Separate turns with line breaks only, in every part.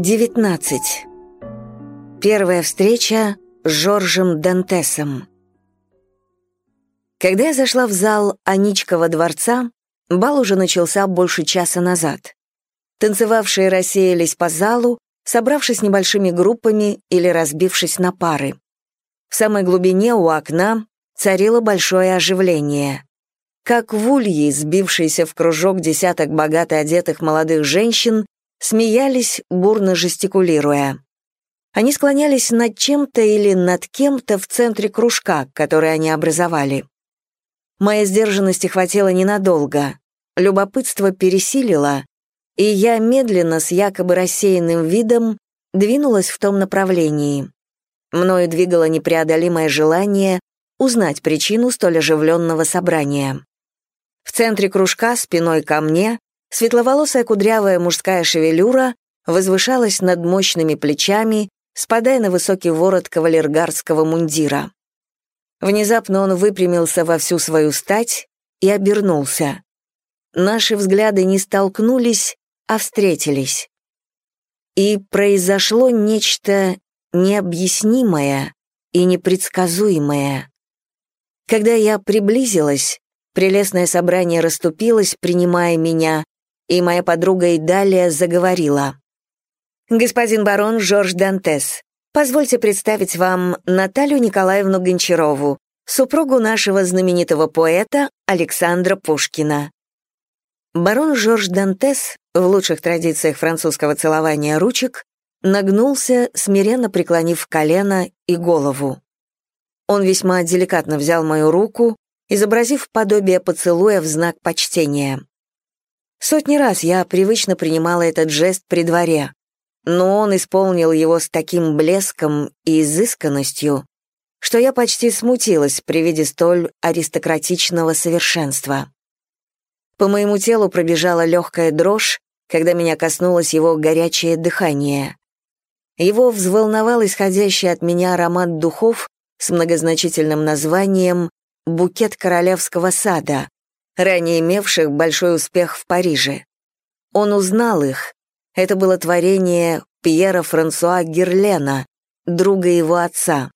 19. Первая встреча с Жоржем Дантесом. Когда я зашла в зал Аничкова дворца, бал уже начался больше часа назад. Танцевавшие рассеялись по залу, собравшись небольшими группами или разбившись на пары. В самой глубине у окна царило большое оживление. Как в улье, сбившийся в кружок десяток богато одетых молодых женщин, смеялись, бурно жестикулируя. Они склонялись над чем-то или над кем-то в центре кружка, который они образовали. Моей сдержанности хватило ненадолго. Любопытство пересилило, и я медленно, с якобы рассеянным видом, двинулась в том направлении. Мною двигало непреодолимое желание узнать причину столь оживленного собрания. В центре кружка, спиной ко мне, Светловолосая кудрявая мужская шевелюра возвышалась над мощными плечами, спадая на высокий ворот кавалергарского мундира. Внезапно он выпрямился во всю свою стать и обернулся. Наши взгляды не столкнулись, а встретились. И произошло нечто необъяснимое и непредсказуемое. Когда я приблизилась, прелестное собрание расступилось, принимая меня, и моя подруга Идалия заговорила. «Господин барон Жорж Дантес, позвольте представить вам Наталью Николаевну Гончарову, супругу нашего знаменитого поэта Александра Пушкина». Барон Жорж Дантес, в лучших традициях французского целования ручек, нагнулся, смиренно преклонив колено и голову. Он весьма деликатно взял мою руку, изобразив подобие поцелуя в знак почтения. Сотни раз я привычно принимала этот жест при дворе, но он исполнил его с таким блеском и изысканностью, что я почти смутилась при виде столь аристократичного совершенства. По моему телу пробежала легкая дрожь, когда меня коснулось его горячее дыхание. Его взволновал исходящий от меня аромат духов с многозначительным названием «Букет королевского сада», ранее имевших большой успех в Париже. Он узнал их. Это было творение Пьера Франсуа Герлена, друга его отца.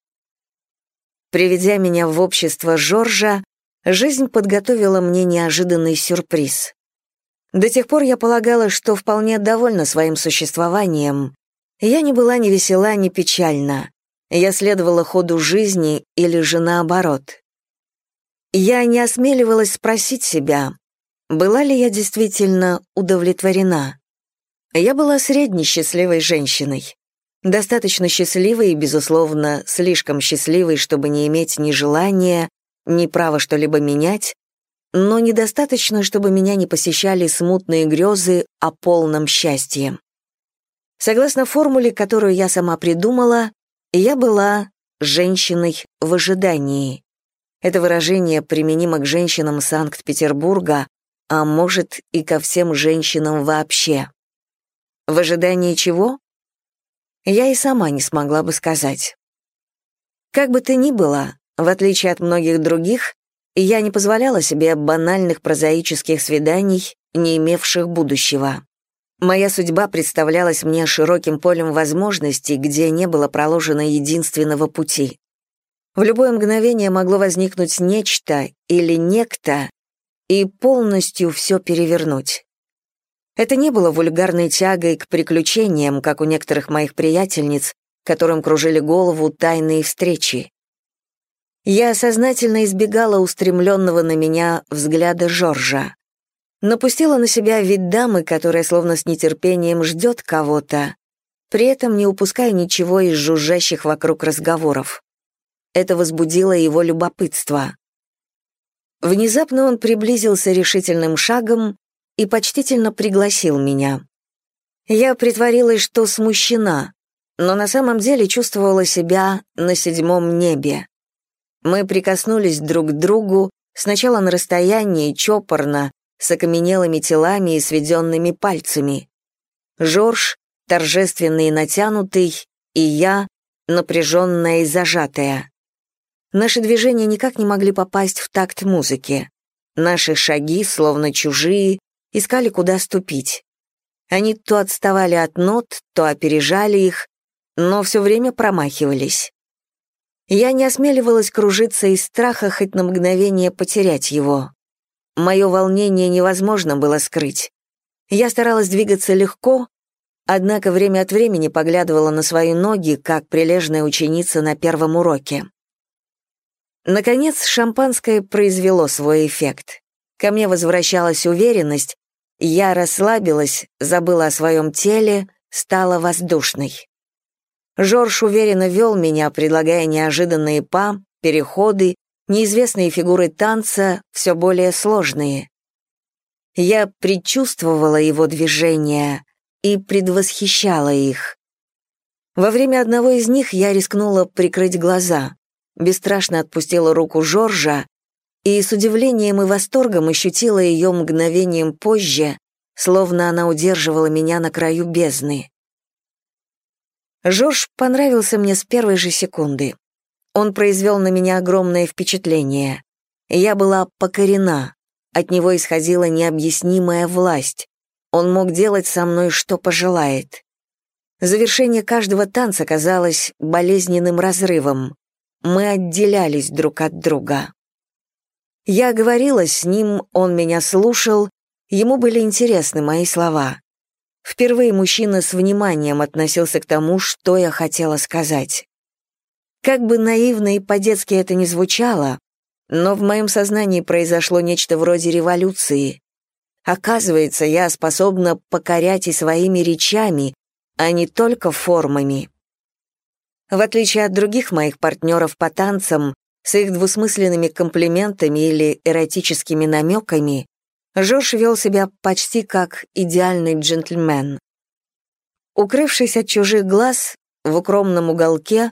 Приведя меня в общество Жоржа, жизнь подготовила мне неожиданный сюрприз. До тех пор я полагала, что вполне довольна своим существованием. Я не была ни весела, ни печальна. Я следовала ходу жизни или же наоборот. Я не осмеливалась спросить себя, была ли я действительно удовлетворена. Я была средней счастливой женщиной. Достаточно счастливой и, безусловно, слишком счастливой, чтобы не иметь ни желания, ни права что-либо менять, но недостаточно, чтобы меня не посещали смутные грезы о полном счастье. Согласно формуле, которую я сама придумала, я была женщиной в ожидании. Это выражение применимо к женщинам Санкт-Петербурга, а может и ко всем женщинам вообще. В ожидании чего? Я и сама не смогла бы сказать. Как бы то ни было, в отличие от многих других, я не позволяла себе банальных прозаических свиданий, не имевших будущего. Моя судьба представлялась мне широким полем возможностей, где не было проложено единственного пути. В любое мгновение могло возникнуть нечто или некто и полностью все перевернуть. Это не было вульгарной тягой к приключениям, как у некоторых моих приятельниц, которым кружили голову тайные встречи. Я сознательно избегала устремленного на меня взгляда Жоржа. Напустила на себя вид дамы, которая словно с нетерпением ждет кого-то, при этом не упуская ничего из жужжащих вокруг разговоров. Это возбудило его любопытство. Внезапно он приблизился решительным шагом и почтительно пригласил меня. Я притворилась, что смущена, но на самом деле чувствовала себя на седьмом небе. Мы прикоснулись друг к другу, сначала на расстоянии, чопорно, с окаменелыми телами и сведенными пальцами. Жорж, торжественный и натянутый, и я, напряженная и зажатая. Наши движения никак не могли попасть в такт музыки. Наши шаги, словно чужие, искали, куда ступить. Они то отставали от нот, то опережали их, но все время промахивались. Я не осмеливалась кружиться из страха хоть на мгновение потерять его. Мое волнение невозможно было скрыть. Я старалась двигаться легко, однако время от времени поглядывала на свои ноги, как прилежная ученица на первом уроке. Наконец, шампанское произвело свой эффект. Ко мне возвращалась уверенность, я расслабилась, забыла о своем теле, стала воздушной. Жорж уверенно вел меня, предлагая неожиданные па, переходы, неизвестные фигуры танца, все более сложные. Я предчувствовала его движения и предвосхищала их. Во время одного из них я рискнула прикрыть глаза, бесстрашно отпустила руку Жоржа и с удивлением и восторгом ощутила ее мгновением позже, словно она удерживала меня на краю бездны. Жорж понравился мне с первой же секунды. Он произвел на меня огромное впечатление. Я была покорена. От него исходила необъяснимая власть. Он мог делать со мной, что пожелает. Завершение каждого танца казалось болезненным разрывом. Мы отделялись друг от друга. Я говорила с ним, он меня слушал, ему были интересны мои слова. Впервые мужчина с вниманием относился к тому, что я хотела сказать. Как бы наивно и по-детски это ни звучало, но в моем сознании произошло нечто вроде революции. Оказывается, я способна покорять и своими речами, а не только формами. В отличие от других моих партнеров по танцам, с их двусмысленными комплиментами или эротическими намеками, Жорж вел себя почти как идеальный джентльмен. Укрывшись от чужих глаз, в укромном уголке,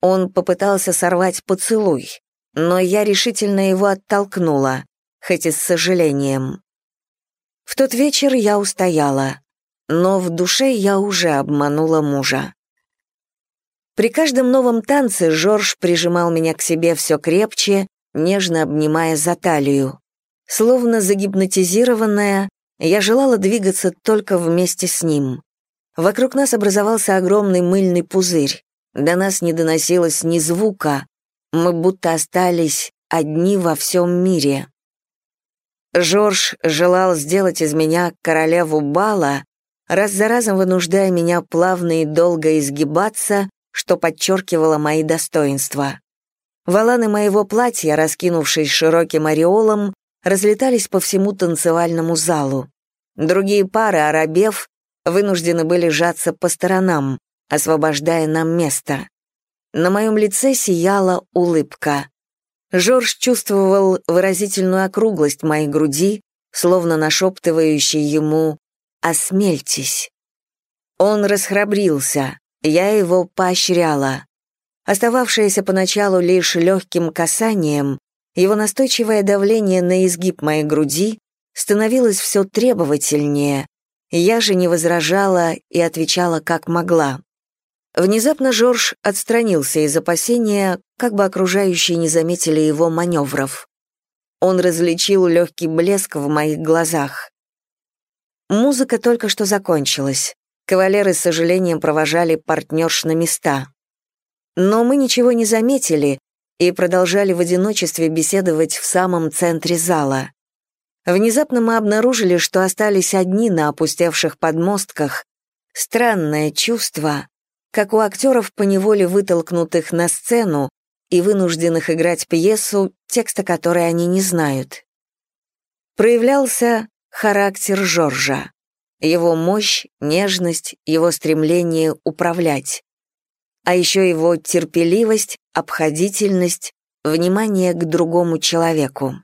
он попытался сорвать поцелуй, но я решительно его оттолкнула, хоть и с сожалением. В тот вечер я устояла, но в душе я уже обманула мужа. При каждом новом танце Жорж прижимал меня к себе все крепче, нежно обнимая за талию. Словно загипнотизированная, я желала двигаться только вместе с ним. Вокруг нас образовался огромный мыльный пузырь. До нас не доносилось ни звука. Мы будто остались одни во всем мире. Жорж желал сделать из меня королеву бала, раз за разом вынуждая меня плавно и долго изгибаться, что подчеркивало мои достоинства. Воланы моего платья, раскинувшись широким ореолом, разлетались по всему танцевальному залу. Другие пары, оробев, вынуждены были сжаться по сторонам, освобождая нам место. На моем лице сияла улыбка. Жорж чувствовал выразительную округлость моей груди, словно нашептывающий ему «Осмельтесь». Он расхрабрился, я его поощряла. Остававшееся поначалу лишь легким касанием, его настойчивое давление на изгиб моей груди становилось все требовательнее, я же не возражала и отвечала как могла. Внезапно Жорж отстранился из опасения, как бы окружающие не заметили его маневров. Он различил легкий блеск в моих глазах. Музыка только что закончилась. Кавалеры с сожалением провожали партнерш на места. Но мы ничего не заметили, и продолжали в одиночестве беседовать в самом центре зала. Внезапно мы обнаружили, что остались одни на опустевших подмостках. Странное чувство, как у актеров, поневоле вытолкнутых на сцену и вынужденных играть пьесу, текста которой они не знают. Проявлялся характер Жоржа, его мощь, нежность, его стремление управлять а еще его терпеливость, обходительность, внимание к другому человеку.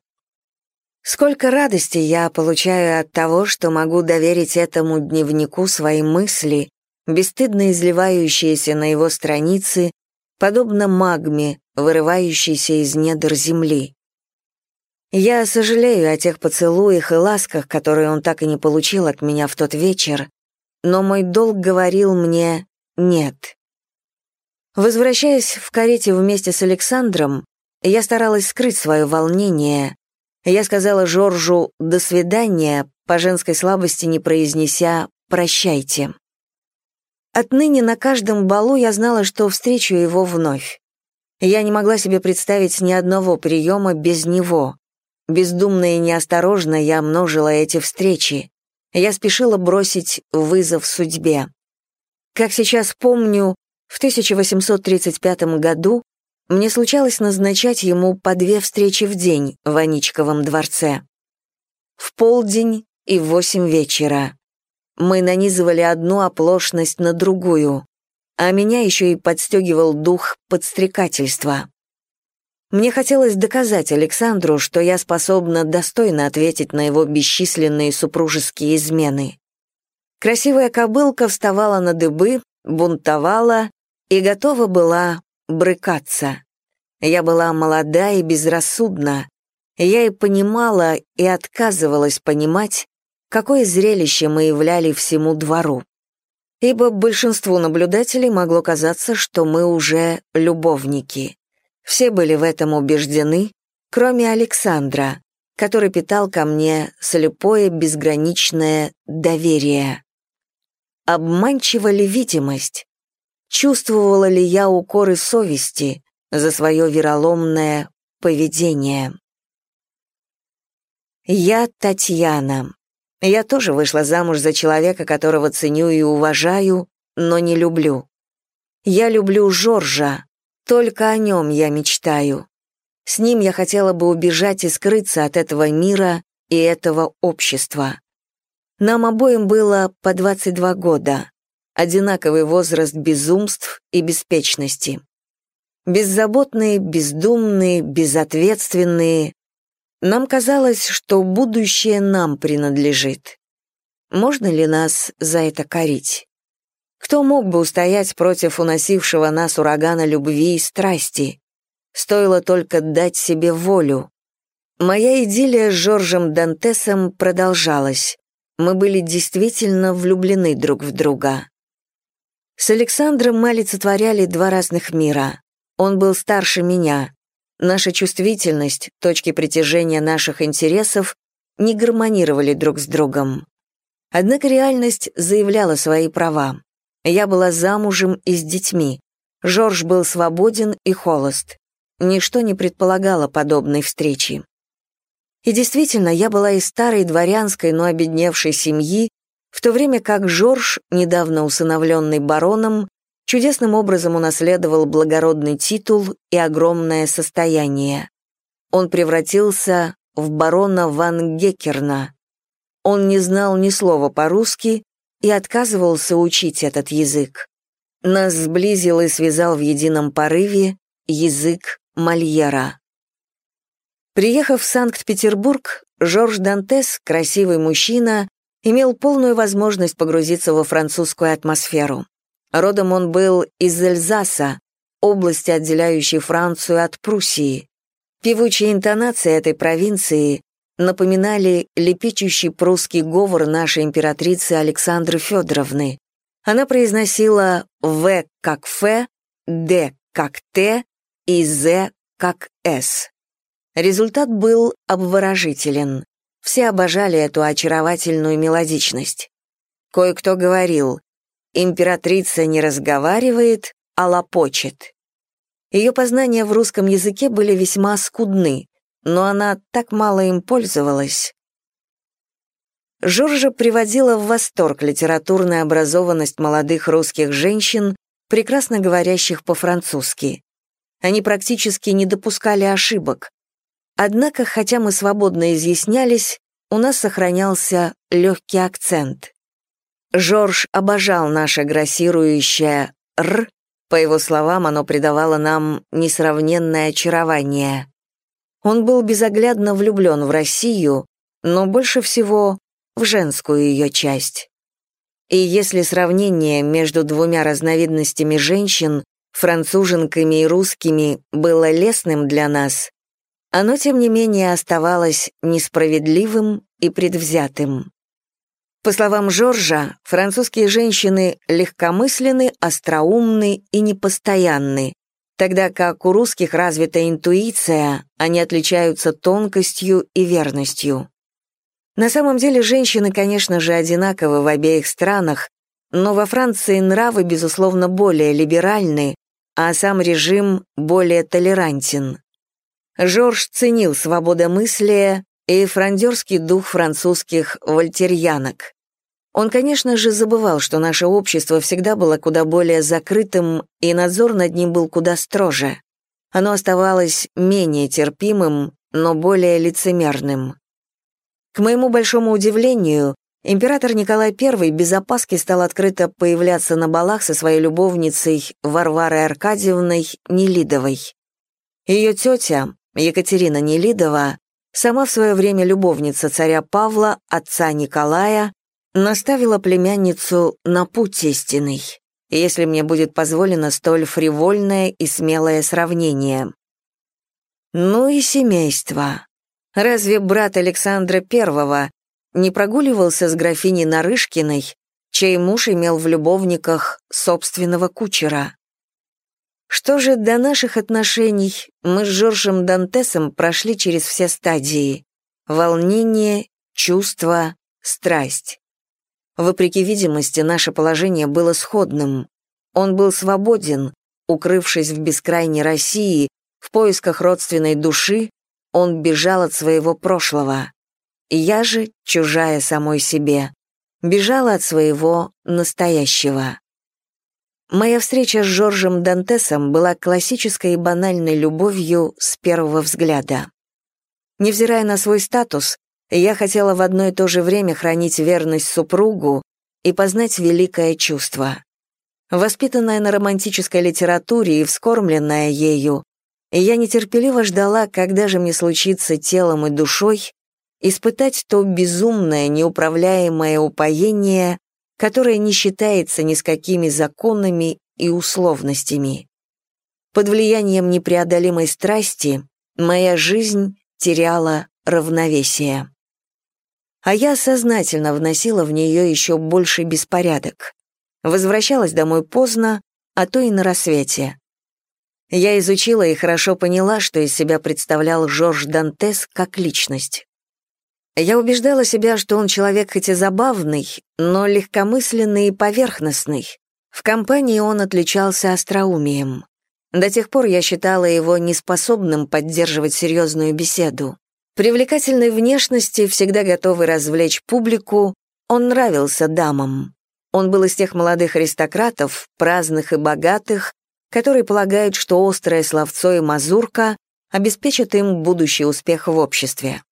Сколько радости я получаю от того, что могу доверить этому дневнику свои мысли, бесстыдно изливающиеся на его страницы, подобно магме, вырывающейся из недр земли. Я сожалею о тех поцелуях и ласках, которые он так и не получил от меня в тот вечер, но мой долг говорил мне «нет». Возвращаясь в карете вместе с Александром, я старалась скрыть свое волнение. Я сказала Жоржу «до свидания», по женской слабости не произнеся «Прощайте». Отныне на каждом балу я знала, что встречу его вновь. Я не могла себе представить ни одного приема без него. Бездумно и неосторожно я множила эти встречи. Я спешила бросить вызов судьбе. Как сейчас помню, в 1835 году мне случалось назначать ему по две встречи в день в Аничковом дворце. В полдень и в восемь вечера. Мы нанизывали одну оплошность на другую, а меня еще и подстегивал дух подстрекательства. Мне хотелось доказать Александру, что я способна достойно ответить на его бесчисленные супружеские измены. Красивая кобылка вставала на дыбы, бунтовала и готова была брыкаться. Я была молода и безрассудна. Я и понимала, и отказывалась понимать, какое зрелище мы являли всему двору. Ибо большинству наблюдателей могло казаться, что мы уже любовники. Все были в этом убеждены, кроме Александра, который питал ко мне слепое безграничное доверие. Обманчива видимость? Чувствовала ли я укоры совести за свое вероломное поведение? Я Татьяна. Я тоже вышла замуж за человека, которого ценю и уважаю, но не люблю. Я люблю Жоржа, только о нем я мечтаю. С ним я хотела бы убежать и скрыться от этого мира и этого общества. Нам обоим было по 22 года одинаковый возраст безумств и беспечности. Беззаботные, бездумные, безответственные. Нам казалось, что будущее нам принадлежит. Можно ли нас за это корить? Кто мог бы устоять против уносившего нас урагана любви и страсти? Стоило только дать себе волю. Моя идиллия с Жоржем Дантесом продолжалась. Мы были действительно влюблены друг в друга. С Александром мы олицетворяли два разных мира. Он был старше меня. Наша чувствительность, точки притяжения наших интересов не гармонировали друг с другом. Однако реальность заявляла свои права. Я была замужем и с детьми. Жорж был свободен и холост. Ничто не предполагало подобной встречи. И действительно, я была из старой дворянской, но обедневшей семьи, в то время как Жорж, недавно усыновленный бароном, чудесным образом унаследовал благородный титул и огромное состояние. Он превратился в барона Ван Геккерна. Он не знал ни слова по-русски и отказывался учить этот язык. Нас сблизил и связал в едином порыве язык Мольера. Приехав в Санкт-Петербург, Жорж Дантес, красивый мужчина, имел полную возможность погрузиться во французскую атмосферу. Родом он был из Эльзаса, области, отделяющей Францию от Пруссии. Певучие интонации этой провинции напоминали лепечущий прусский говор нашей императрицы Александры Федоровны. Она произносила «В» как «Ф», «Д» как «Т» и «З» как «С». Результат был обворожителен. Все обожали эту очаровательную мелодичность. Кое-кто говорил, императрица не разговаривает, а лопочет. Ее познания в русском языке были весьма скудны, но она так мало им пользовалась. Жоржа приводила в восторг литературная образованность молодых русских женщин, прекрасно говорящих по-французски. Они практически не допускали ошибок, Однако, хотя мы свободно изъяснялись, у нас сохранялся легкий акцент. Жорж обожал наше грассирующее «р», по его словам, оно придавало нам несравненное очарование. Он был безоглядно влюблен в Россию, но больше всего в женскую ее часть. И если сравнение между двумя разновидностями женщин, француженками и русскими, было лестным для нас, оно, тем не менее, оставалось несправедливым и предвзятым. По словам Жоржа, французские женщины легкомысленны, остроумны и непостоянны, тогда как у русских развита интуиция, они отличаются тонкостью и верностью. На самом деле женщины, конечно же, одинаковы в обеих странах, но во Франции нравы, безусловно, более либеральны, а сам режим более толерантен. Жорж ценил свободомыслие и франдерский дух французских вольтерьянок. Он, конечно же, забывал, что наше общество всегда было куда более закрытым, и надзор над ним был куда строже. Оно оставалось менее терпимым, но более лицемерным. К моему большому удивлению, император Николай I без опаски стал открыто появляться на балах со своей любовницей Варварой Аркадьевной Нелидовой. Ее тетя, Екатерина Нелидова, сама в свое время любовница царя Павла, отца Николая, наставила племянницу на путь истинный, если мне будет позволено столь фривольное и смелое сравнение. Ну и семейство. Разве брат Александра I не прогуливался с графиней Нарышкиной, чей муж имел в любовниках собственного кучера? Что же до наших отношений, мы с Жоржем Дантесом прошли через все стадии. Волнение, чувство, страсть. Вопреки видимости, наше положение было сходным. Он был свободен, укрывшись в бескрайней России, в поисках родственной души, он бежал от своего прошлого. Я же, чужая самой себе, бежала от своего настоящего. Моя встреча с Жоржем Дантесом была классической и банальной любовью с первого взгляда. Невзирая на свой статус, я хотела в одно и то же время хранить верность супругу и познать великое чувство. Воспитанная на романтической литературе и вскормленная ею, я нетерпеливо ждала, когда же мне случится телом и душой испытать то безумное, неуправляемое упоение, которое не считается ни с какими законами и условностями. Под влиянием непреодолимой страсти моя жизнь теряла равновесие. А я сознательно вносила в нее еще больше беспорядок. Возвращалась домой поздно, а то и на рассвете. Я изучила и хорошо поняла, что из себя представлял Жорж Дантес как личность. Я убеждала себя, что он человек хоть и забавный, но легкомысленный и поверхностный. В компании он отличался остроумием. До тех пор я считала его неспособным поддерживать серьезную беседу. Привлекательной внешности, всегда готовый развлечь публику, он нравился дамам. Он был из тех молодых аристократов, праздных и богатых, которые полагают, что острое словцо и мазурка обеспечат им будущий успех в обществе.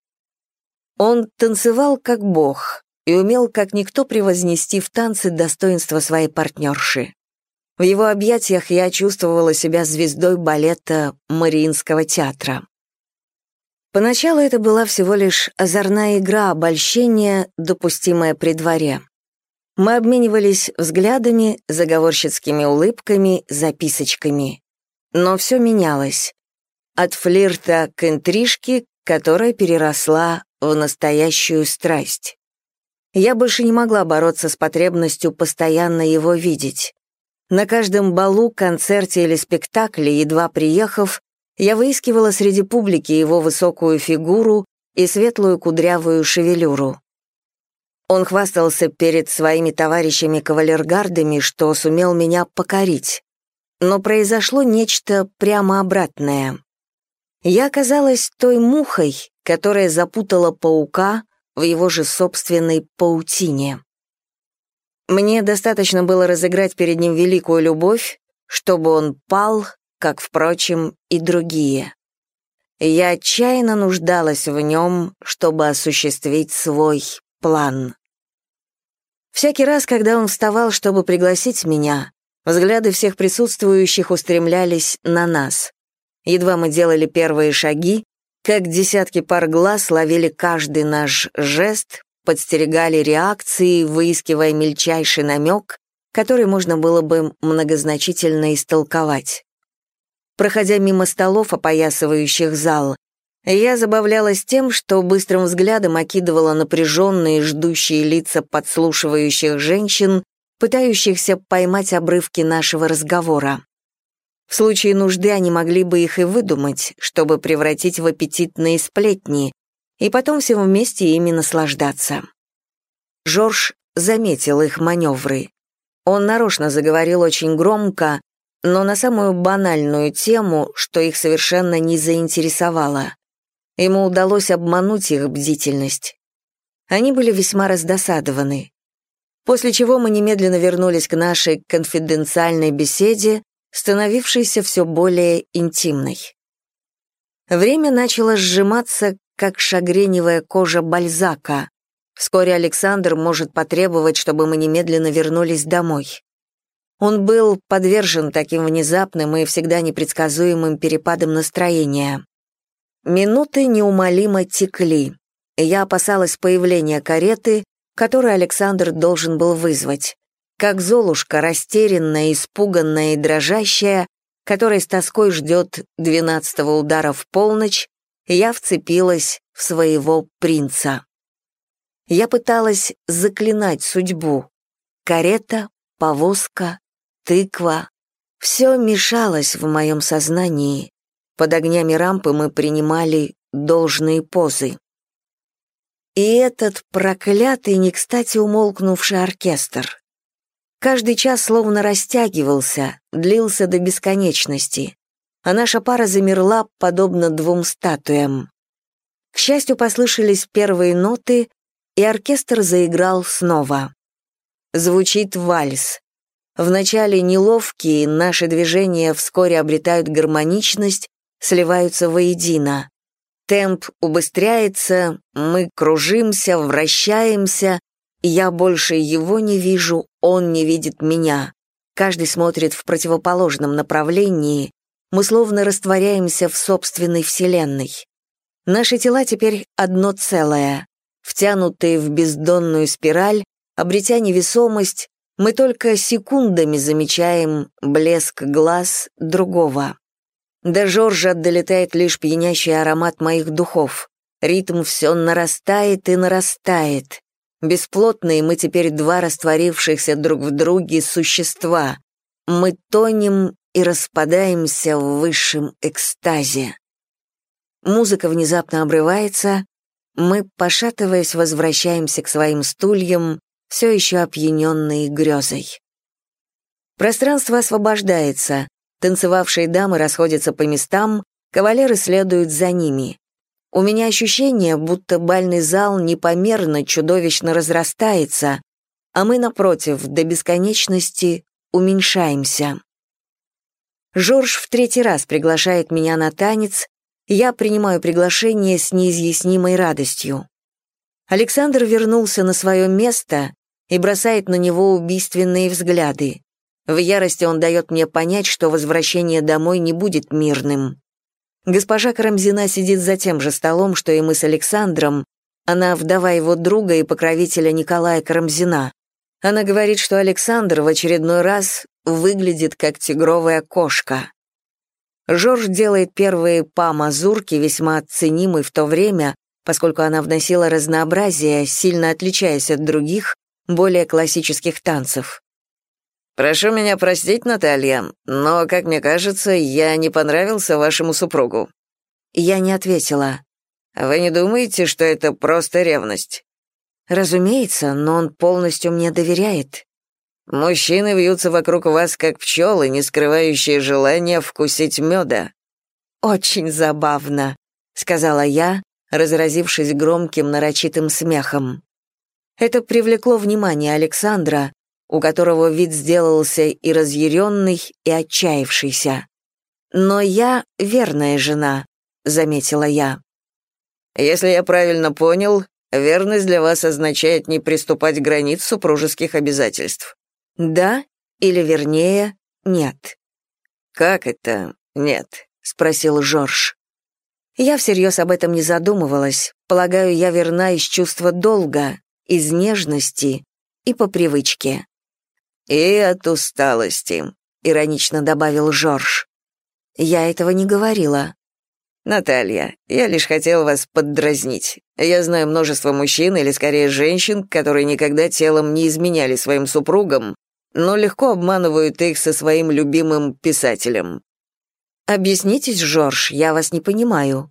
Он танцевал как бог и умел как никто превознести в танце достоинство своей партнерши. В его объятиях я чувствовала себя звездой балета Мариинского театра. Поначалу это была всего лишь озорная игра обольщения, допустимая при дворе. Мы обменивались взглядами, заговорщицкими улыбками, записочками. Но все менялось. От флирта к интрижке, которая переросла в настоящую страсть. Я больше не могла бороться с потребностью постоянно его видеть. На каждом балу, концерте или спектакле, едва приехав, я выискивала среди публики его высокую фигуру и светлую кудрявую шевелюру. Он хвастался перед своими товарищами-кавалергардами, что сумел меня покорить. Но произошло нечто прямо обратное. Я оказалась той мухой, которая запутала паука в его же собственной паутине. Мне достаточно было разыграть перед ним великую любовь, чтобы он пал, как, впрочем, и другие. Я отчаянно нуждалась в нем, чтобы осуществить свой план. Всякий раз, когда он вставал, чтобы пригласить меня, взгляды всех присутствующих устремлялись на нас. Едва мы делали первые шаги, как десятки пар глаз ловили каждый наш жест, подстерегали реакции, выискивая мельчайший намек, который можно было бы многозначительно истолковать. Проходя мимо столов, опоясывающих зал, я забавлялась тем, что быстрым взглядом окидывала напряженные, ждущие лица подслушивающих женщин, пытающихся поймать обрывки нашего разговора. В случае нужды они могли бы их и выдумать, чтобы превратить в аппетитные сплетни, и потом всем вместе ими наслаждаться. Жорж заметил их маневры. Он нарочно заговорил очень громко, но на самую банальную тему, что их совершенно не заинтересовало. Ему удалось обмануть их бдительность. Они были весьма раздосадованы. После чего мы немедленно вернулись к нашей конфиденциальной беседе, становившейся все более интимной. Время начало сжиматься, как шагреневая кожа Бальзака. Вскоре Александр может потребовать, чтобы мы немедленно вернулись домой. Он был подвержен таким внезапным и всегда непредсказуемым перепадам настроения. Минуты неумолимо текли. Я опасалась появления кареты, которую Александр должен был вызвать. Как Золушка, растерянная, испуганная и дрожащая, которая с тоской ждет двенадцатого удара в полночь, я вцепилась в своего принца. Я пыталась заклинать судьбу. Карета, повозка, тыква. Все мешалось в моем сознании. Под огнями рампы мы принимали должные позы. И этот проклятый, не кстати умолкнувший оркестр. Каждый час словно растягивался, длился до бесконечности, а наша пара замерла, подобно двум статуям. К счастью, послышались первые ноты, и оркестр заиграл снова. Звучит вальс. Вначале неловкие, наши движения вскоре обретают гармоничность, сливаются воедино. Темп убыстряется, мы кружимся, вращаемся, я больше его не вижу, он не видит меня. Каждый смотрит в противоположном направлении, мы словно растворяемся в собственной вселенной. Наши тела теперь одно целое. Втянутые в бездонную спираль, обретя невесомость, мы только секундами замечаем блеск глаз другого. До Жоржа долетает лишь пьянящий аромат моих духов. Ритм все нарастает и нарастает. Бесплотные мы теперь два растворившихся друг в друге существа. Мы тонем и распадаемся в высшем экстазе. Музыка внезапно обрывается, мы, пошатываясь, возвращаемся к своим стульям, все еще опьяненные грезой. Пространство освобождается, танцевавшие дамы расходятся по местам, кавалеры следуют за ними. У меня ощущение, будто бальный зал непомерно, чудовищно разрастается, а мы, напротив, до бесконечности уменьшаемся. Жорж в третий раз приглашает меня на танец, я принимаю приглашение с неизъяснимой радостью. Александр вернулся на свое место, и бросает на него убийственные взгляды. В ярости он дает мне понять, что возвращение домой не будет мирным. Госпожа Карамзина сидит за тем же столом, что и мы с Александром. Она вдова его друга и покровителя Николая Карамзина. Она говорит, что Александр в очередной раз выглядит как тигровая кошка. Жорж делает первые па-мазурки, весьма ценимый в то время, поскольку она вносила разнообразие, сильно отличаясь от других, более классических танцев. «Прошу меня простить, Наталья, но, как мне кажется, я не понравился вашему супругу». Я не ответила. «Вы не думаете, что это просто ревность?» «Разумеется, но он полностью мне доверяет». «Мужчины вьются вокруг вас, как пчелы, не скрывающие желания вкусить меда». «Очень забавно», — сказала я, разразившись громким нарочитым смехом. Это привлекло внимание Александра, у которого вид сделался и разъяренный, и отчаявшийся. «Но я верная жена», — заметила я. «Если я правильно понял, верность для вас означает не приступать к границ супружеских обязательств». «Да, или вернее, нет». «Как это нет?» — спросил Жорж. Я всерьез об этом не задумывалась. Полагаю, я верна из чувства долга, из нежности и по привычке. «И от усталости», — иронично добавил Жорж. «Я этого не говорила». «Наталья, я лишь хотел вас поддразнить. Я знаю множество мужчин, или скорее женщин, которые никогда телом не изменяли своим супругам, но легко обманывают их со своим любимым писателем». «Объяснитесь, Жорж, я вас не понимаю».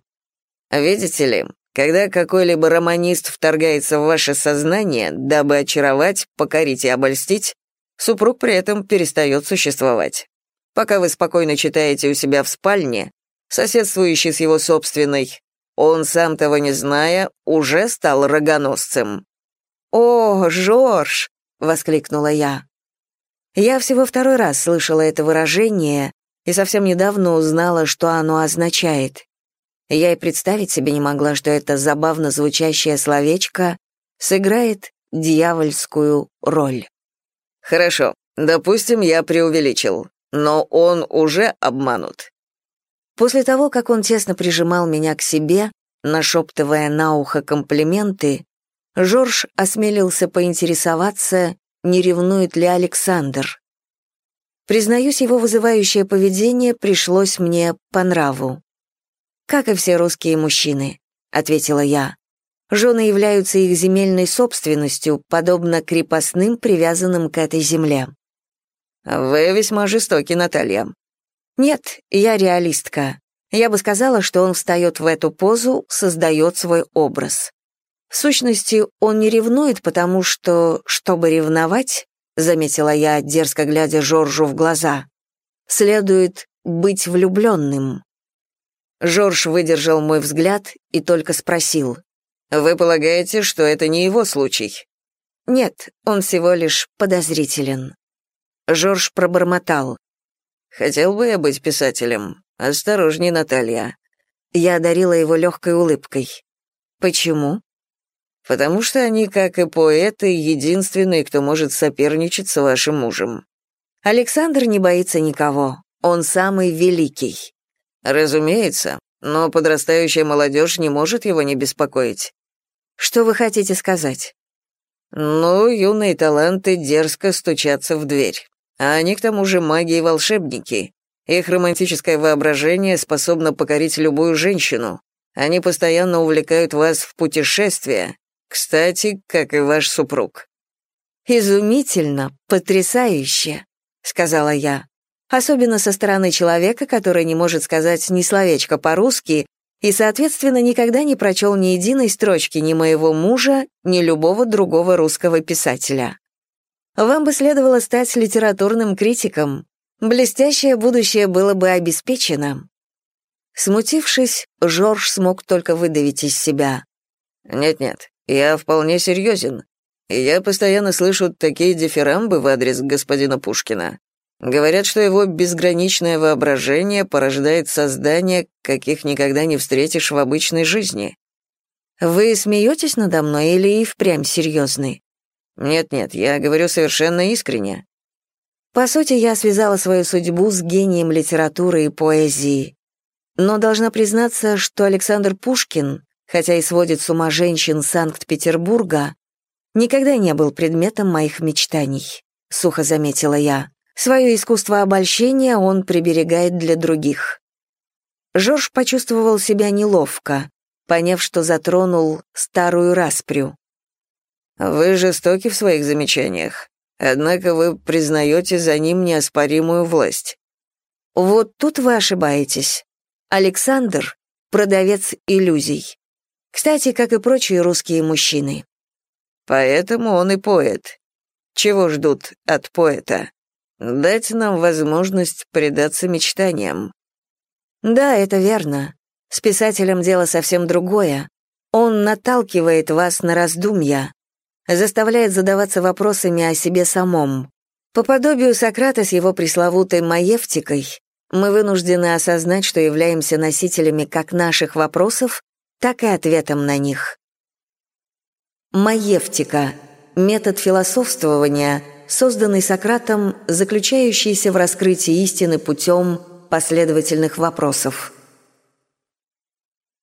«Видите ли,
Когда какой-либо романист вторгается в ваше сознание, дабы очаровать, покорить и обольстить, супруг при этом перестает существовать. Пока вы спокойно читаете у себя в спальне, соседствующий с его собственной, он, сам того не зная, уже стал рогоносцем.
«О, Жорж!» — воскликнула я. Я всего второй раз слышала это выражение и совсем недавно узнала, что оно означает. Я и представить себе не могла, что это забавно звучащее словечко сыграет дьявольскую роль.
Хорошо, допустим, я преувеличил, но он уже обманут.
После того, как он тесно прижимал меня к себе, нашептывая на ухо комплименты, Жорж осмелился поинтересоваться, не ревнует ли Александр. Признаюсь, его вызывающее поведение пришлось мне по нраву. «Как и все русские мужчины», — ответила я. «Жены являются их земельной собственностью, подобно крепостным, привязанным к этой земле».
«Вы весьма жестоки, Наталья».
«Нет, я реалистка. Я бы сказала, что он встает в эту позу, создает свой образ. В сущности, он не ревнует, потому что, чтобы ревновать, заметила я, дерзко глядя Жоржу в глаза, следует быть влюбленным. Жорж выдержал мой взгляд и только спросил.
«Вы полагаете, что это не его случай?»
«Нет, он всего лишь подозрителен». Жорж пробормотал.
«Хотел бы я быть писателем. Осторожней, Наталья».
Я одарила его легкой улыбкой. «Почему?»
«Потому что они, как и поэты, единственные, кто может соперничать с вашим мужем».
«Александр не боится никого. Он самый великий.
Разумеется, но подрастающая молодежь не может его не беспокоить.
Что вы хотите сказать?
Ну, юные таланты дерзко стучатся в дверь. А они к тому же маги и волшебники. Их романтическое воображение способно покорить любую женщину. Они постоянно увлекают вас в путешествия. Кстати, как и ваш супруг.
Изумительно, потрясающе, сказала я особенно со стороны человека, который не может сказать ни словечко по-русски и, соответственно, никогда не прочел ни единой строчки ни моего мужа, ни любого другого русского писателя. Вам бы следовало стать литературным критиком. Блестящее будущее было бы обеспечено. Смутившись, Жорж смог только выдавить из себя.
«Нет-нет, я вполне серьезен. Я постоянно слышу такие дифирамбы в адрес господина Пушкина. Говорят, что его безграничное воображение порождает создание, каких никогда не встретишь в обычной жизни.
Вы смеетесь надо мной или и впрямь серьезны?
Нет-нет, я говорю совершенно искренне.
По сути, я связала свою судьбу с гением литературы и поэзии. Но должна признаться, что Александр Пушкин, хотя и сводит с ума женщин Санкт-Петербурга, никогда не был предметом моих мечтаний, сухо заметила я. Свое искусство обольщения он приберегает для других. Жорж почувствовал себя неловко, поняв, что затронул старую распрю.
«Вы жестоки в своих замечаниях, однако вы признаете за ним неоспоримую власть».
«Вот тут вы ошибаетесь. Александр — продавец иллюзий. Кстати, как и прочие русские мужчины».
«Поэтому он и поэт. Чего ждут от поэта?» Дать нам возможность предаться мечтаниям.
Да, это верно. С писателем дело совсем другое. Он наталкивает вас на раздумья, заставляет задаваться вопросами о себе самом. По подобию Сократа с его пресловутой маевтикой, мы вынуждены осознать, что являемся носителями как наших вопросов, так и ответом на них. Маевтика — метод философствования — созданный Сократом, заключающийся в раскрытии истины путем последовательных вопросов.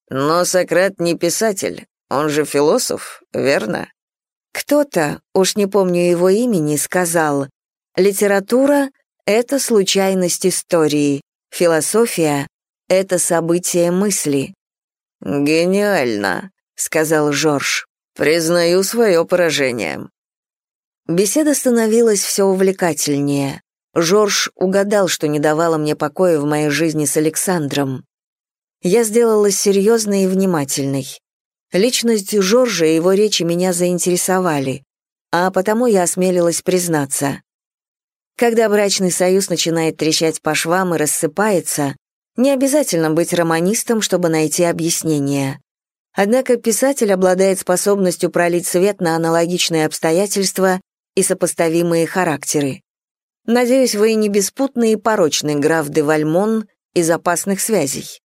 Но Сократ не писатель, он же философ, верно?
Кто-то, уж не помню его имени, сказал, литература — это случайность истории, философия — это событие мысли.
«Гениально», — сказал Жорж. «Признаю свое поражение.
Беседа становилась все увлекательнее. Жорж угадал, что не давало мне покоя в моей жизни с Александром. Я сделалась серьезной и внимательной. Личность Жоржа и его речи меня заинтересовали, а потому я осмелилась признаться. Когда брачный союз начинает трещать по швам и рассыпается, не обязательно быть романистом, чтобы найти объяснение. Однако писатель обладает способностью пролить свет на аналогичные обстоятельства и сопоставимые характеры. Надеюсь, вы не беспутный и порочный граф де Вальмон из опасных связей.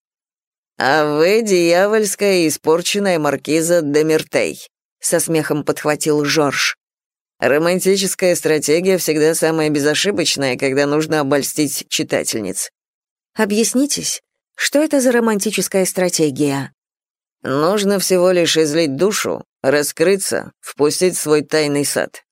«А вы дьявольская и испорченная маркиза де Миртей», — со смехом подхватил Жорж. «Романтическая стратегия всегда самая безошибочная, когда нужно обольстить читательниц».
«Объяснитесь, что это за романтическая стратегия?»
«Нужно всего лишь излить душу, раскрыться, впустить в свой тайный сад.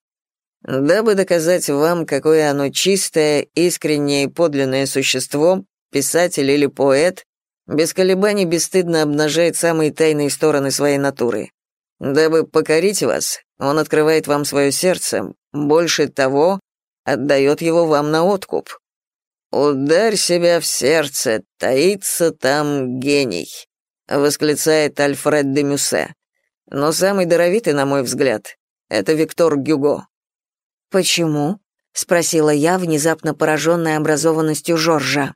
Дабы доказать вам, какое оно чистое, искреннее и подлинное существо, писатель или поэт, без колебаний бесстыдно обнажает самые тайные стороны своей натуры. Дабы покорить вас, он открывает вам свое сердце, больше того, отдает его вам на откуп. «Ударь себя в сердце, таится там гений», — восклицает Альфред де Мюссе. Но самый даровитый, на мой взгляд, это Виктор Гюго.
«Почему?» — спросила я, внезапно пораженная образованностью Жоржа.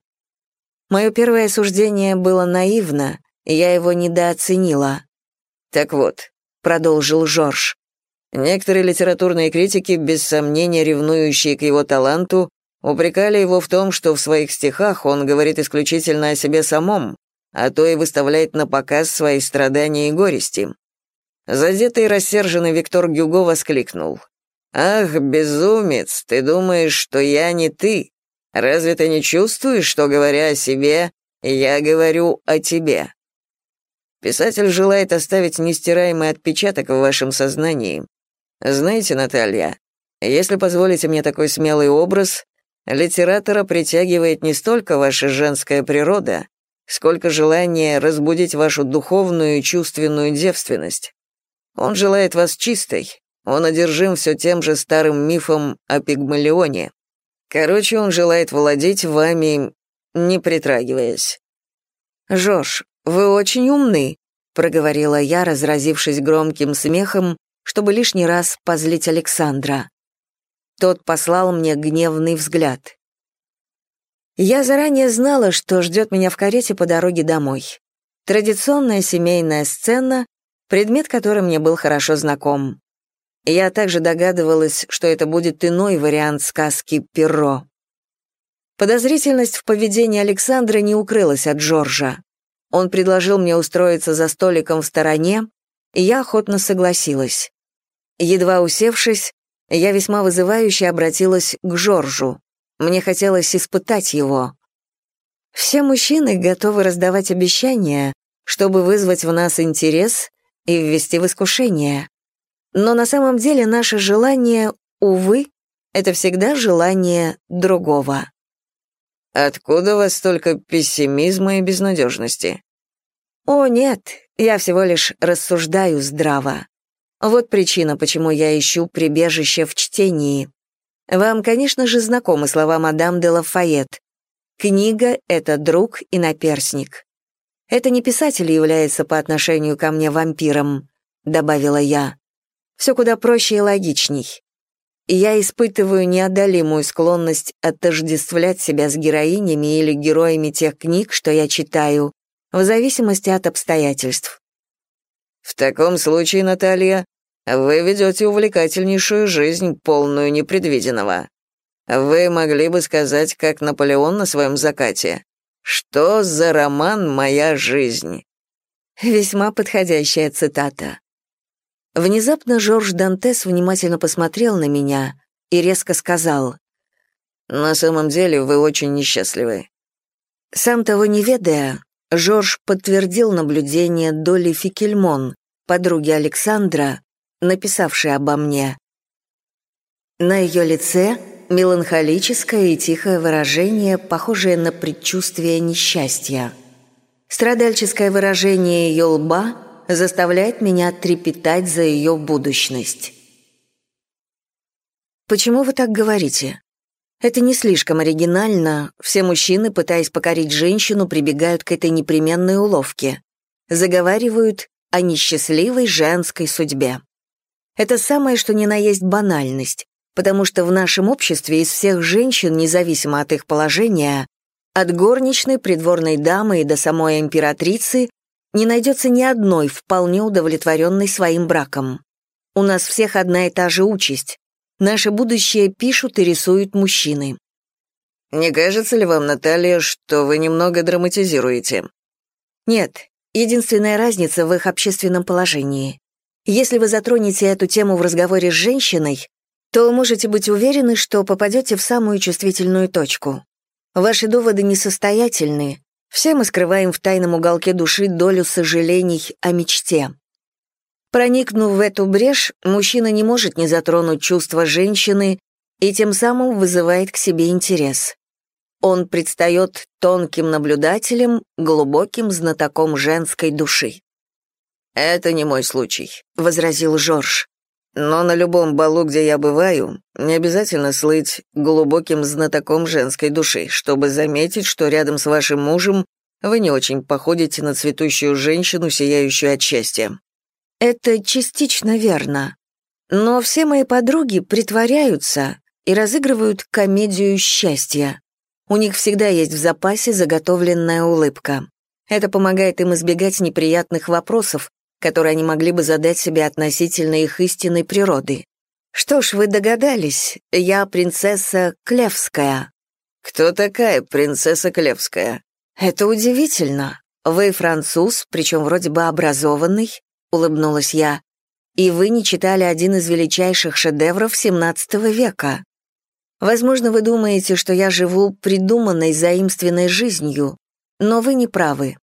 Мое первое суждение было наивно, я его недооценила.
«Так вот», — продолжил Жорж, «некоторые литературные критики, без сомнения ревнующие к его таланту, упрекали его в том, что в своих стихах он говорит исключительно о себе самом, а то и выставляет на показ свои страдания и горести». Задетый и рассерженный Виктор Гюго воскликнул. «Ах, безумец, ты думаешь, что я не ты? Разве ты не чувствуешь, что, говоря о себе, я говорю о тебе? Писатель желает оставить нестираемый отпечаток в вашем сознании. Знаете, Наталья, если позволите мне такой смелый образ, литератора притягивает не столько ваша женская природа, сколько желание разбудить вашу духовную и чувственную девственность. Он желает вас чистой, он одержим все тем же старым мифом о Пигмалионе. Короче, он желает владеть вами, не притрагиваясь.
«Жош, вы очень умны», — проговорила я, разразившись громким смехом, чтобы лишний раз позлить Александра. Тот послал мне гневный взгляд. Я заранее знала, что ждет меня в карете по дороге домой. Традиционная семейная сцена, предмет которой мне был хорошо знаком. Я также догадывалась, что это будет иной вариант сказки «Перро». Подозрительность в поведении Александра не укрылась от Джорджа. Он предложил мне устроиться за столиком в стороне, и я охотно согласилась. Едва усевшись, я весьма вызывающе обратилась к Жоржу. Мне хотелось испытать его. Все мужчины готовы раздавать обещания, чтобы вызвать в нас интерес и ввести в искушение. Но на самом деле наше желание, увы, это всегда желание другого.
Откуда у вас столько пессимизма и безнадежности?
О, нет, я всего лишь рассуждаю здраво. Вот причина, почему я ищу прибежище в чтении. Вам, конечно же, знакомы слова мадам де Лафайет. Книга — это друг и наперсник. Это не писатель является по отношению ко мне вампиром, добавила я все куда проще и логичней. я испытываю неодолимую склонность отождествлять себя с героинями или героями тех книг, что я читаю, в зависимости от обстоятельств.
В таком случае, Наталья, вы ведете увлекательнейшую жизнь, полную непредвиденного. Вы могли бы сказать, как Наполеон на своем закате. «Что за роман «Моя жизнь»?»
Весьма подходящая цитата. Внезапно Жорж Дантес внимательно посмотрел на меня и резко сказал,
«На самом деле вы очень несчастливы».
Сам того не ведая, Жорж подтвердил наблюдение Долли Фикельмон, подруги Александра, написавшей обо мне. На ее лице меланхолическое и тихое выражение, похожее на предчувствие несчастья. Страдальческое выражение ее лба заставляет меня трепетать за ее будущность. Почему вы так говорите? Это не слишком оригинально, все мужчины, пытаясь покорить женщину, прибегают к этой непременной уловке. Заговаривают о несчастливой женской судьбе. Это самое, что ни на есть банальность, потому что в нашем обществе из всех женщин, независимо от их положения, от горничной, придворной дамы и до самой императрицы, не найдется ни одной вполне удовлетворенной своим браком. У нас всех одна и та же участь. Наше будущее пишут и рисуют мужчины.
«Не кажется ли вам, Наталья, что вы немного драматизируете?»
Нет, единственная разница в их общественном положении. Если вы затронете эту тему в разговоре с женщиной, то можете быть уверены, что попадете в самую чувствительную точку. Ваши доводы несостоятельны. Все мы скрываем в тайном уголке души долю сожалений о мечте. Проникнув в эту брешь, мужчина не может не затронуть чувства женщины и тем самым вызывает к себе интерес. Он предстает тонким наблюдателем, глубоким знатоком женской души.
«Это не мой случай», — возразил Жорж. «Но на любом балу, где я бываю, не обязательно слыть глубоким знатоком женской души, чтобы заметить, что рядом с вашим мужем вы не очень походите на цветущую женщину, сияющую от счастья».
«Это частично верно. Но все мои подруги притворяются и разыгрывают комедию счастья. У них всегда есть в запасе заготовленная улыбка. Это помогает им избегать неприятных вопросов, которые они могли бы задать себе относительно их истинной природы. Что ж, вы догадались, я принцесса Клевская.
Кто такая принцесса Клевская?
Это удивительно. Вы француз, причем вроде бы образованный, улыбнулась я. И вы не читали один из величайших шедевров XVII века. Возможно, вы думаете, что я живу придуманной заимственной жизнью, но вы не правы.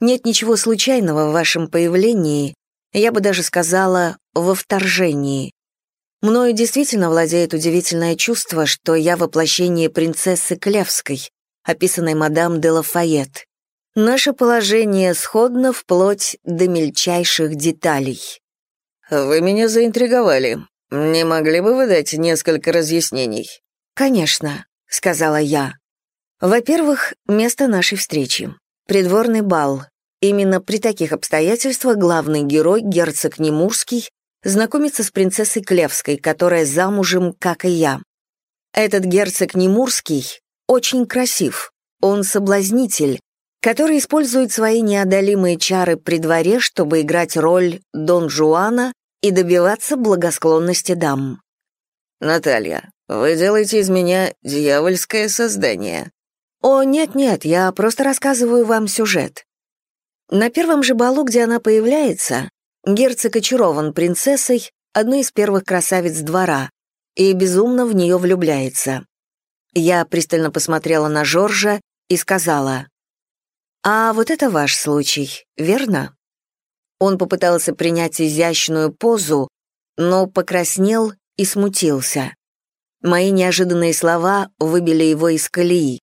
Нет ничего случайного в вашем появлении, я бы даже сказала, во вторжении. Мною действительно владеет удивительное чувство, что я воплощение принцессы Клевской, описанной мадам де Лафайет. Наше положение сходно вплоть до мельчайших деталей.
«Вы меня заинтриговали. Не могли бы вы дать несколько разъяснений?»
«Конечно», — сказала я. «Во-первых, место нашей встречи. Придворный бал. Именно при таких обстоятельствах главный герой, герцог Немурский, знакомится с принцессой Клевской, которая замужем, как и я. Этот герцог Немурский очень красив, он соблазнитель, который использует свои неодолимые чары при дворе, чтобы играть роль Дон Жуана и добиваться благосклонности дам.
«Наталья, вы делаете из меня дьявольское создание»,
«О, нет-нет, я просто рассказываю вам сюжет». На первом же балу, где она появляется, герцог очарован принцессой, одной из первых красавиц двора, и безумно в нее влюбляется. Я пристально посмотрела на Жоржа и сказала, «А вот это ваш случай, верно?» Он попытался принять изящную позу, но покраснел и смутился. Мои неожиданные слова выбили его из колеи.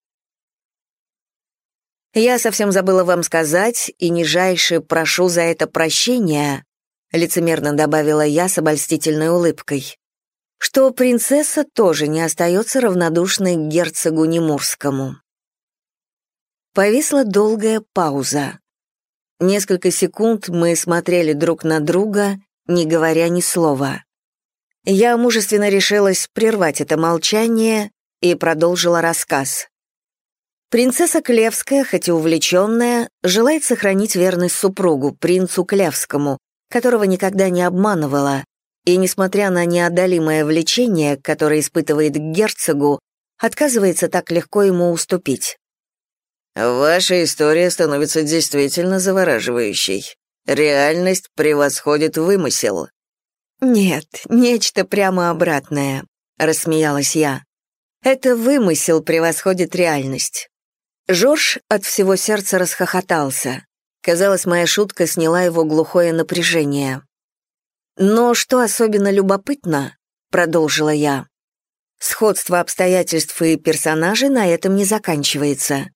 «Я совсем забыла вам сказать, и нижайше прошу за это прощения», лицемерно добавила я с обольстительной улыбкой, что принцесса тоже не остается равнодушной к герцогу Немурскому. Повисла долгая пауза. Несколько секунд мы смотрели друг на друга, не говоря ни слова. Я мужественно решилась прервать это молчание и продолжила рассказ. Принцесса Клевская, хоть и увлеченная, желает сохранить верность супругу, принцу Клевскому, которого никогда не обманывала, и, несмотря на неодолимое влечение, которое испытывает к герцогу, отказывается так легко ему уступить.
«Ваша история становится действительно завораживающей. Реальность превосходит вымысел».
«Нет, нечто прямо обратное», — рассмеялась я. «Это вымысел превосходит реальность. Жорж от всего сердца расхохотался. Казалось, моя шутка сняла его глухое напряжение. «Но что особенно любопытно», — продолжила я, «сходство обстоятельств и персонажей на этом не заканчивается».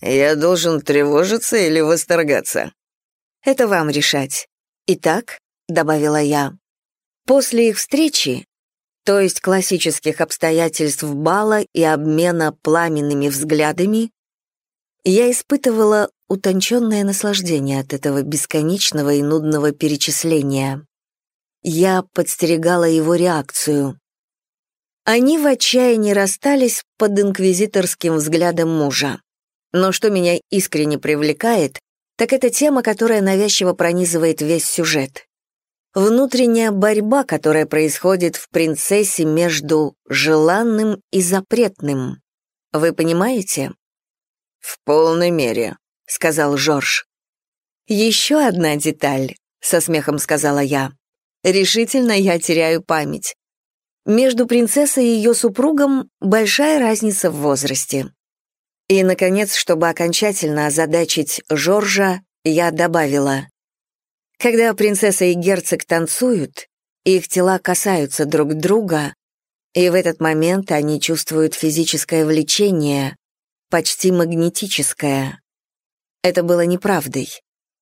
«Я должен тревожиться или восторгаться?»
«Это вам решать. Итак», — добавила я, «после их встречи, то есть классических обстоятельств бала и обмена пламенными взглядами, Я испытывала утонченное наслаждение от этого бесконечного и нудного перечисления. Я подстерегала его реакцию. Они в отчаянии расстались под инквизиторским взглядом мужа. Но что меня искренне привлекает, так это тема, которая навязчиво пронизывает весь сюжет. Внутренняя борьба, которая происходит в принцессе между желанным и запретным. Вы понимаете?
«В полной мере», — сказал Жорж.
«Еще одна деталь», — со смехом сказала я. «Решительно я теряю память. Между принцессой и ее супругом большая разница в возрасте». И, наконец, чтобы окончательно озадачить Жоржа, я добавила. Когда принцесса и герцог танцуют, их тела касаются друг друга, и в этот момент они чувствуют физическое влечение, почти магнетическая. Это было неправдой,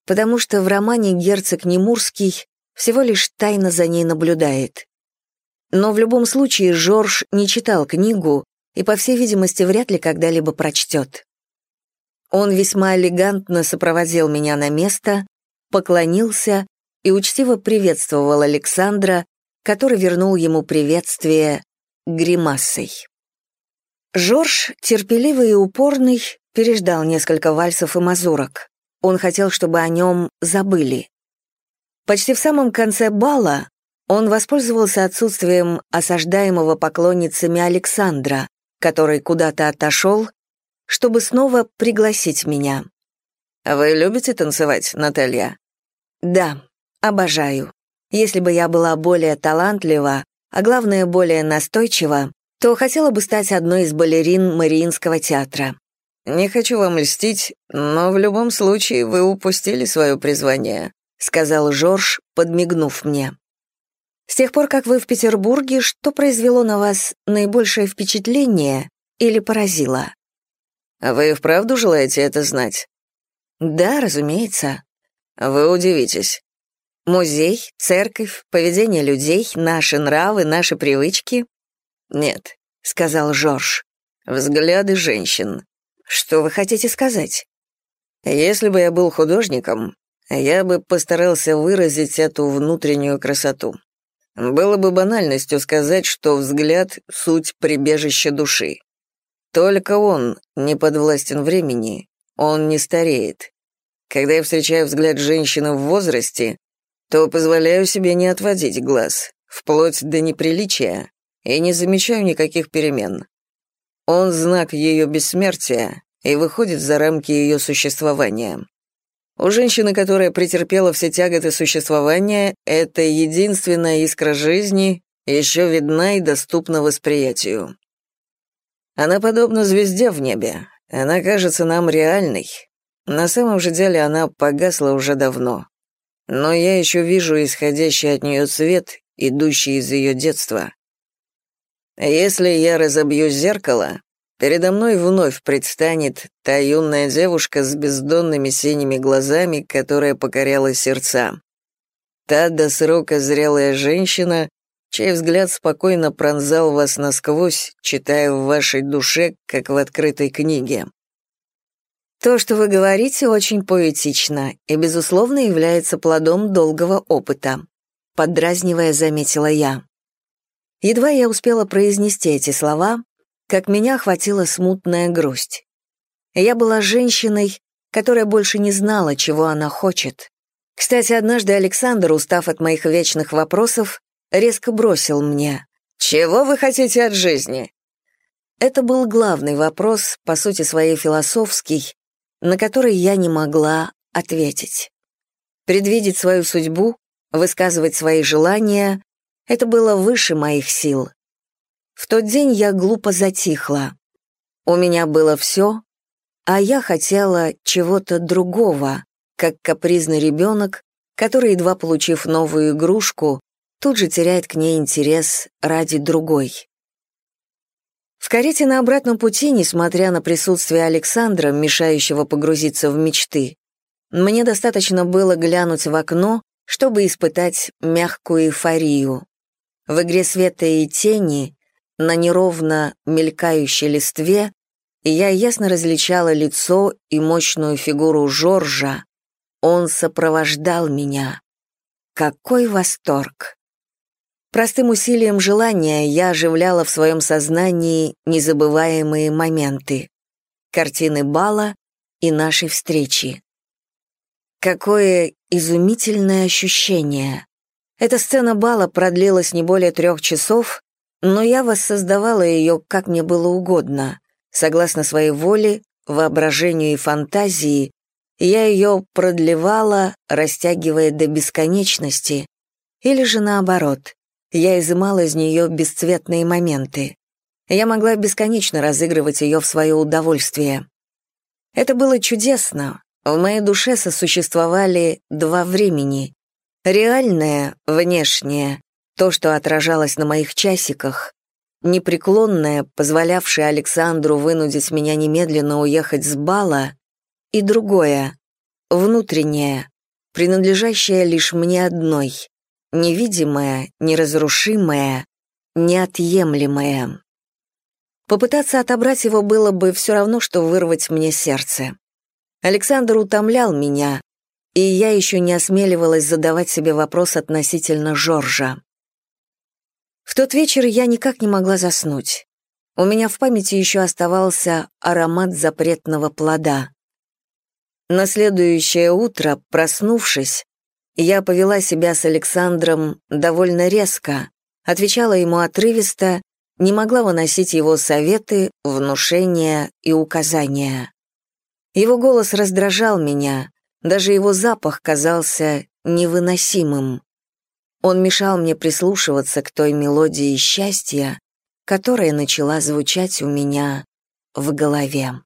потому что в романе герцог Немурский всего лишь тайно за ней наблюдает. Но в любом случае Жорж не читал книгу и, по всей видимости, вряд ли когда-либо прочтет. Он весьма элегантно сопроводил меня на место, поклонился и учтиво приветствовал Александра, который вернул ему приветствие гримасой. Жорж, терпеливый и упорный, переждал несколько вальсов и мазурок. Он хотел, чтобы о нем забыли. Почти в самом конце бала он воспользовался отсутствием осаждаемого поклонницами Александра, который куда-то отошел, чтобы снова пригласить меня.
«Вы любите танцевать, Наталья?»
«Да, обожаю. Если бы я была более талантлива, а главное, более настойчива, то хотела бы стать одной из балерин Мариинского театра.
«Не хочу вам льстить, но в любом случае вы упустили свое призвание»,
сказал Жорж, подмигнув мне. «С тех пор, как вы в Петербурге, что произвело на вас наибольшее впечатление или поразило?»
«Вы вправду желаете это знать?»
«Да, разумеется».
«Вы удивитесь».
«Музей, церковь, поведение людей, наши нравы, наши привычки
«Нет», —
сказал Жорж.
«Взгляды женщин».
«Что вы хотите сказать?»
«Если бы я был художником, я бы постарался выразить эту внутреннюю красоту. Было бы банальностью сказать, что взгляд — суть прибежища души. Только он не подвластен времени, он не стареет. Когда я встречаю взгляд женщины в возрасте, то позволяю себе не отводить глаз, вплоть до неприличия, и не замечаю никаких перемен. Он знак ее бессмертия и выходит за рамки ее существования. У женщины, которая претерпела все тяготы существования, это единственная искра жизни еще видна и доступна восприятию. Она подобна звезде в небе, она кажется нам реальной. На самом же деле она погасла уже давно. Но я еще вижу исходящий от нее свет, идущий из ее детства. Если я разобью зеркало, передо мной вновь предстанет та юная девушка с бездонными синими глазами, которая покоряла сердца. Та до срока зрелая женщина, чей взгляд спокойно пронзал вас насквозь, читая в вашей душе, как в открытой книге.
То, что вы говорите, очень поэтично и, безусловно, является плодом долгого опыта, поддразнивая, заметила я. Едва я успела произнести эти слова, как меня охватила смутная грусть. Я была женщиной, которая больше не знала, чего она хочет. Кстати, однажды Александр, устав от моих вечных вопросов, резко бросил мне «Чего вы хотите от жизни?» Это был главный вопрос, по сути своей философский, на который я не могла ответить. Предвидеть свою судьбу, высказывать свои желания это было выше моих сил. В тот день я глупо затихла. У меня было все, а я хотела чего-то другого, как капризный ребенок, который, едва получив новую игрушку, тут же теряет к ней интерес ради другой. В карете на обратном пути, несмотря на присутствие Александра, мешающего погрузиться в мечты, мне достаточно было глянуть в окно, чтобы испытать мягкую эйфорию. В игре света и тени, на неровно мелькающей листве, я ясно различала лицо и мощную фигуру Жоржа. Он сопровождал меня. Какой восторг! Простым усилием желания я оживляла в своем сознании незабываемые моменты. Картины бала и нашей встречи. Какое изумительное ощущение! Эта сцена бала продлилась не более трех часов, но я воссоздавала ее, как мне было угодно. Согласно своей воле, воображению и фантазии, я ее продлевала, растягивая до бесконечности, или же наоборот, я изымала из нее бесцветные моменты. Я могла бесконечно разыгрывать ее в свое удовольствие. Это было чудесно. В моей душе сосуществовали два времени. Реальное, внешнее, то, что отражалось на моих часиках, непреклонное, позволявшее Александру вынудить меня немедленно уехать с бала, и другое, внутреннее, принадлежащее лишь мне одной, невидимое, неразрушимое, неотъемлемое. Попытаться отобрать его было бы все равно, что вырвать мне сердце. Александр утомлял меня, и я еще не осмеливалась задавать себе вопрос относительно Жоржа. В тот вечер я никак не могла заснуть. У меня в памяти еще оставался аромат запретного плода. На следующее утро, проснувшись, я повела себя с Александром довольно резко, отвечала ему отрывисто, не могла выносить его советы, внушения и указания. Его голос раздражал меня, даже его запах казался невыносимым. Он мешал мне прислушиваться к той мелодии счастья, которая начала звучать у меня в голове.